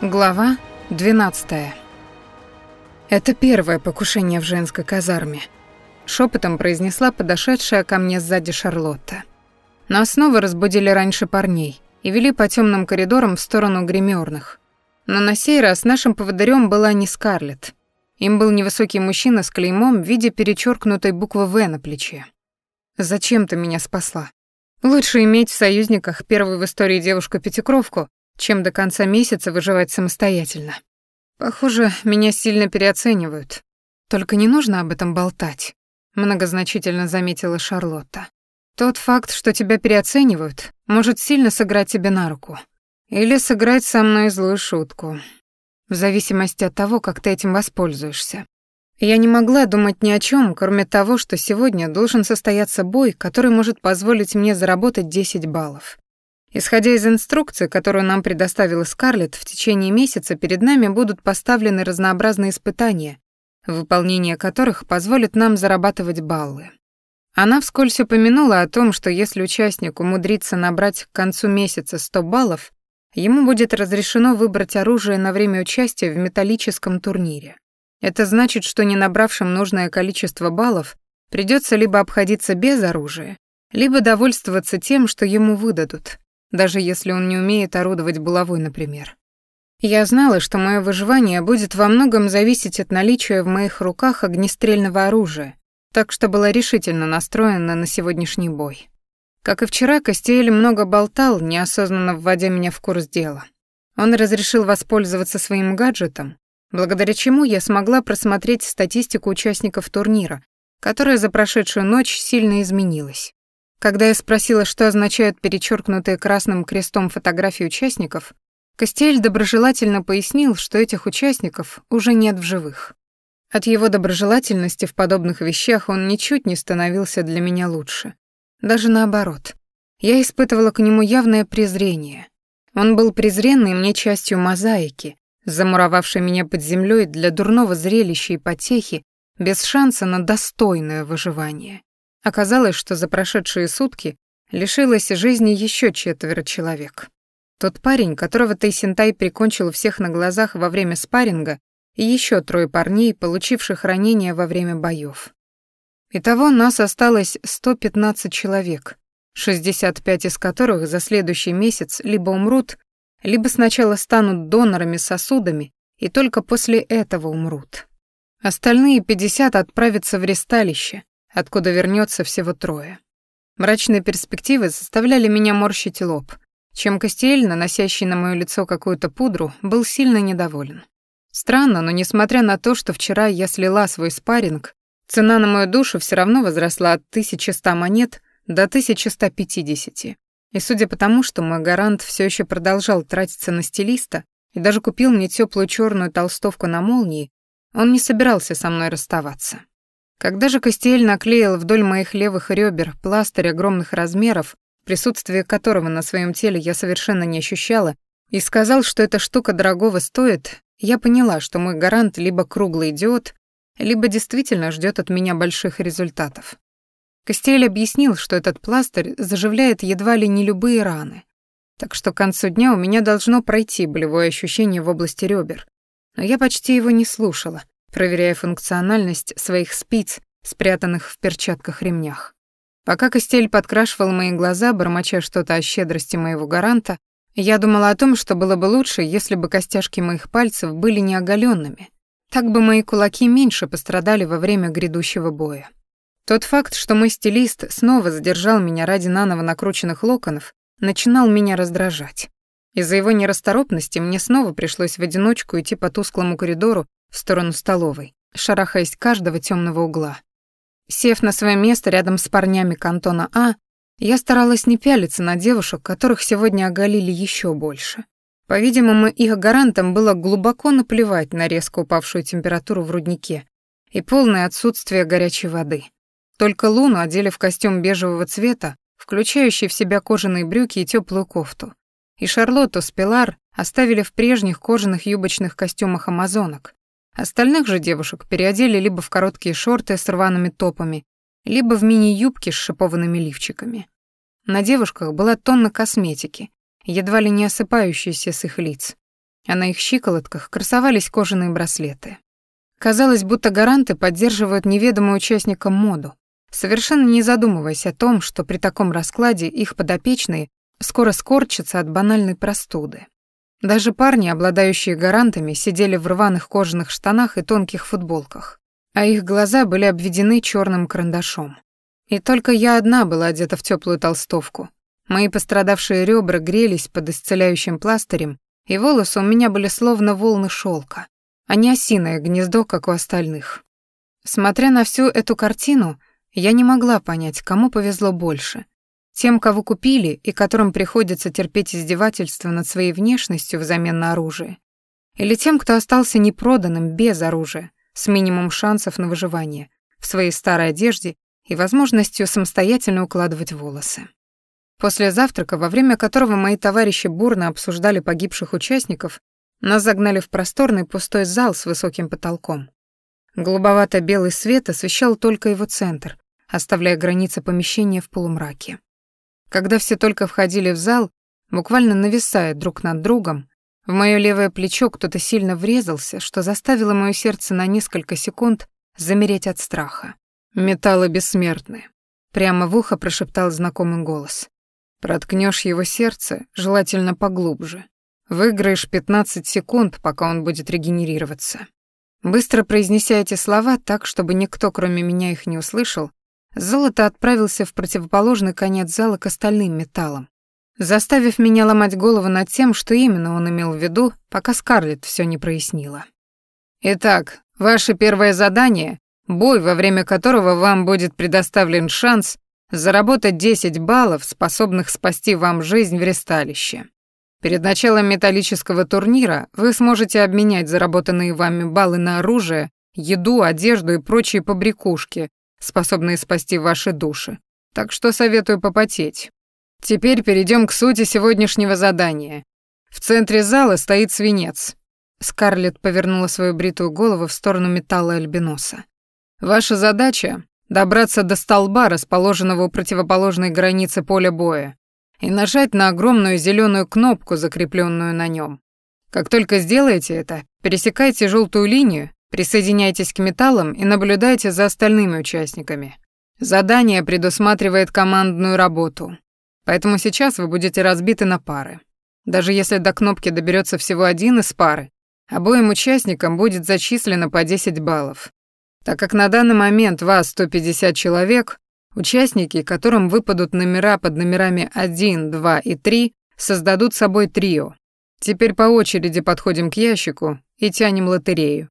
Глава 12. Это первое покушение в женской казарме, шепотом произнесла подошедшая ко мне сзади Шарлотта. Нас снова разбудили раньше парней и вели по темным коридорам в сторону гримерных. Но на сей раз нашим поводырем была не Скарлетт. Им был невысокий мужчина с клеймом в виде перечеркнутой буквы «В» на плече. «Зачем ты меня спасла? Лучше иметь в союзниках первую в истории девушку-пятикровку, чем до конца месяца выживать самостоятельно. Похоже, меня сильно переоценивают. Только не нужно об этом болтать, многозначительно заметила Шарлотта. Тот факт, что тебя переоценивают, может сильно сыграть тебе на руку. Или сыграть со мной злую шутку. В зависимости от того, как ты этим воспользуешься. Я не могла думать ни о чем, кроме того, что сегодня должен состояться бой, который может позволить мне заработать 10 баллов. Исходя из инструкции, которую нам предоставила Скарлетт, в течение месяца перед нами будут поставлены разнообразные испытания, выполнение которых позволит нам зарабатывать баллы. Она вскользь упомянула о том, что если участник умудрится набрать к концу месяца 100 баллов, ему будет разрешено выбрать оружие на время участия в металлическом турнире. Это значит, что не набравшим нужное количество баллов придется либо обходиться без оружия, либо довольствоваться тем, что ему выдадут, даже если он не умеет орудовать булавой, например. Я знала, что мое выживание будет во многом зависеть от наличия в моих руках огнестрельного оружия, так что была решительно настроена на сегодняшний бой. Как и вчера, Костель много болтал, неосознанно вводя меня в курс дела. Он разрешил воспользоваться своим гаджетом, благодаря чему я смогла просмотреть статистику участников турнира, которая за прошедшую ночь сильно изменилась. Когда я спросила, что означают перечеркнутые красным крестом фотографии участников, Костель доброжелательно пояснил, что этих участников уже нет в живых. От его доброжелательности в подобных вещах он ничуть не становился для меня лучше. Даже наоборот. Я испытывала к нему явное презрение. Он был презренный мне частью мозаики, замуровавшей меня под землей для дурного зрелища и потехи, без шанса на достойное выживание. Оказалось, что за прошедшие сутки лишилась жизни еще четверо человек. Тот парень, которого Тайсентай прикончил всех на глазах во время спарринга, и еще трое парней, получивших ранения во время боев. Итого нас осталось 115 человек, 65 из которых за следующий месяц либо умрут, либо сначала станут донорами сосудами и только после этого умрут. Остальные 50 отправятся в ресталище, откуда вернется всего трое. Мрачные перспективы заставляли меня морщить лоб, чем Костель, наносящий на моё лицо какую-то пудру, был сильно недоволен. Странно, но несмотря на то, что вчера я слила свой спарринг, цена на мою душу все равно возросла от 1100 монет до 1150. И судя по тому, что мой гарант все еще продолжал тратиться на стилиста и даже купил мне теплую черную толстовку на молнии, он не собирался со мной расставаться. Когда же Костель наклеил вдоль моих левых ребер пластырь огромных размеров, присутствие которого на своем теле я совершенно не ощущала, и сказал, что эта штука дорогого стоит, я поняла, что мой гарант либо круглый идиот, либо действительно ждет от меня больших результатов. Костель объяснил, что этот пластырь заживляет едва ли не любые раны, так что к концу дня у меня должно пройти болевое ощущение в области ребер. Но я почти его не слушала, проверяя функциональность своих спиц, спрятанных в перчатках-ремнях. Пока Костель подкрашивал мои глаза, бормоча что-то о щедрости моего гаранта, я думала о том, что было бы лучше, если бы костяшки моих пальцев были не оголенными. Так бы мои кулаки меньше пострадали во время грядущего боя. Тот факт, что мой стилист снова задержал меня ради наново накрученных локонов, начинал меня раздражать. Из-за его нерасторопности мне снова пришлось в одиночку идти по тусклому коридору в сторону столовой, шарахаясь каждого темного угла. Сев на свое место рядом с парнями кантона А, я старалась не пялиться на девушек, которых сегодня оголили еще больше. По-видимому, их гарантам было глубоко наплевать на резко упавшую температуру в руднике и полное отсутствие горячей воды. Только Луну одели в костюм бежевого цвета, включающий в себя кожаные брюки и теплую кофту. И Шарлотту с Пилар оставили в прежних кожаных юбочных костюмах амазонок, Остальных же девушек переодели либо в короткие шорты с рваными топами, либо в мини-юбки с шипованными лифчиками. На девушках была тонна косметики, едва ли не осыпающаяся с их лиц. а на их щиколотках красовались кожаные браслеты. Казалось, будто гаранты поддерживают неведомую участникам моду, совершенно не задумываясь о том, что при таком раскладе их подопечные скоро скорчатся от банальной простуды. Даже парни, обладающие гарантами, сидели в рваных кожаных штанах и тонких футболках, а их глаза были обведены черным карандашом. И только я одна была одета в теплую толстовку. Мои пострадавшие ребра грелись под исцеляющим пластырем, и волосы у меня были словно волны шелка, а не осиное гнездо, как у остальных. Смотря на всю эту картину, я не могла понять, кому повезло больше тем, кого купили и которым приходится терпеть издевательства над своей внешностью взамен на оружие. Или тем, кто остался непроданным без оружия, с минимум шансов на выживание, в своей старой одежде и возможностью самостоятельно укладывать волосы. После завтрака, во время которого мои товарищи бурно обсуждали погибших участников, нас загнали в просторный пустой зал с высоким потолком. Голубовато-белый свет освещал только его центр, оставляя границы помещения в полумраке. Когда все только входили в зал, буквально нависая друг над другом, в моё левое плечо кто-то сильно врезался, что заставило моё сердце на несколько секунд замереть от страха. «Металлы бессмертны», — прямо в ухо прошептал знакомый голос. «Проткнёшь его сердце, желательно поглубже. Выиграешь 15 секунд, пока он будет регенерироваться». Быстро произнеся эти слова так, чтобы никто, кроме меня, их не услышал, Золото отправился в противоположный конец зала к остальным металлам, заставив меня ломать голову над тем, что именно он имел в виду, пока Скарлетт все не прояснила. «Итак, ваше первое задание — бой, во время которого вам будет предоставлен шанс заработать 10 баллов, способных спасти вам жизнь в ресталище. Перед началом металлического турнира вы сможете обменять заработанные вами баллы на оружие, еду, одежду и прочие побрякушки, способные спасти ваши души. Так что советую попотеть. Теперь перейдем к сути сегодняшнего задания. В центре зала стоит свинец. Скарлетт повернула свою бритую голову в сторону металла альбиноса. Ваша задача — добраться до столба, расположенного у противоположной границы поля боя, и нажать на огромную зеленую кнопку, закрепленную на нем. Как только сделаете это, пересекайте желтую линию Присоединяйтесь к металлам и наблюдайте за остальными участниками. Задание предусматривает командную работу, поэтому сейчас вы будете разбиты на пары. Даже если до кнопки доберется всего один из пары, обоим участникам будет зачислено по 10 баллов. Так как на данный момент вас 150 человек, участники, которым выпадут номера под номерами 1, 2 и 3, создадут собой трио. Теперь по очереди подходим к ящику и тянем лотерею.